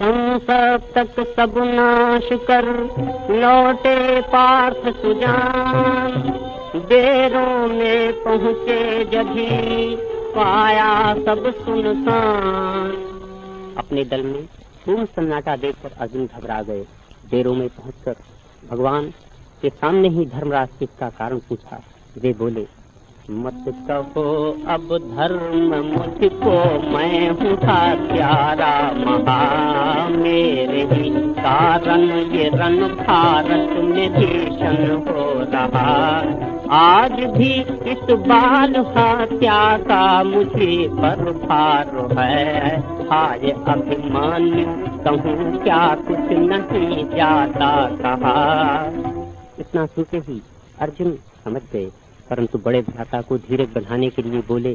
संसद तक सब नाश कर, लौटे पार्थ सुजान। देरों में पहुँचे जभी पाया सब सुनसान। अपने दल में पूर्ण सन्नाटा देखकर अर्जुन घबरा गए। देरों में पहुंचकर भगवान के सामने ही धर्मराज से इसका कारण पूछा, वे बोले मत कहो अब धर्म मुझको मैं हूँ प्यारा, महा मेरे ही कारण। ये रन भारत में भीषण हो रहा। आज भी इस बाल हत्या का मुझे पर भार है। हाय अभिमान्यु कहूँ क्या कुछ नहीं जाता कहा। इतना सुनते ही अर्जुन समझ गए। परंतु बड़े भ्राता को धीरे बढ़ाने के लिए बोले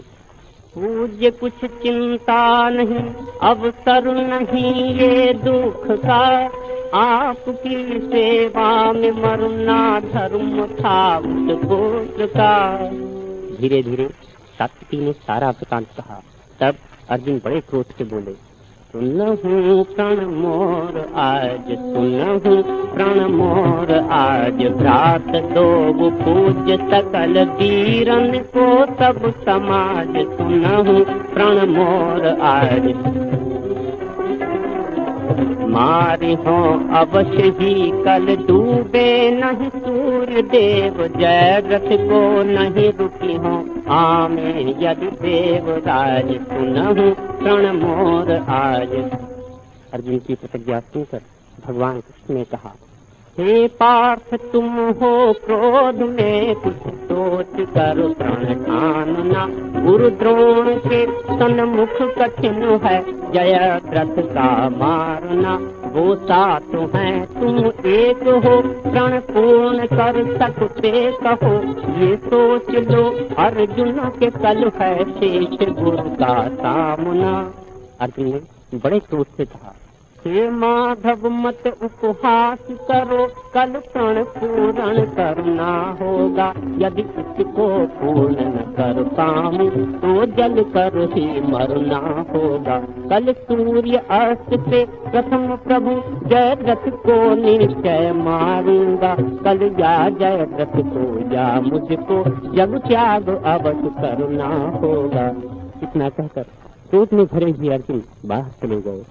पूज्य कुछ चिंता नहीं, अवसर नहीं ये दुख का। आपकी सेवा में मरना धर्म था का। धीरे धीरे सात्विकी ने सारा वृतांत कहा। तब अर्जुन बड़े क्रोध से बोले सुनहूँ, प्रण मोर आज सुनहूँ, प्रण मोर आज भ्रात दो पूज्य सकल वीरन को सब समाज सुनहूँ, प्रण मोर आज मारी हो, अवश्य ही कल डूबे नहीं सूर्य देव जय को नहीं रुकी हो। आमे यदि देव राज सुनहु क्षण मोर आज। अर्जुन की प्रतिज्ञा सुनकर भगवान कृष्ण ने कहा हे पार्थ, तुम हो क्रोध में। कुछ सोच कर प्रण ठानना गुरु द्रोण के सन्मुख कठिन है। जय रथ का मारना। वो सात है, तुम एक हो। प्रण पूर्ण कर सकते कहो। ये सोच लो, अर्जुन के कल है। शेष गुरु का सामना। अर्जुन बड़े क्रोध से कहा। हे माधव, मत उपहास करो। कल प्रण पूर्ण करना होगा। यदि इसको पूर्ण कर पाऊँ तो जल कर ही मरना होगा। कल सूर्य अस्त से प्रथम प्रभु जय रथ को निश्चय मारूँगा। कल या जय रथ को या मुझको जग त्याग अवश्य करना होगा। इतना कहकर क्रोध में भरे हुए अर्जुन बाहर चले गए।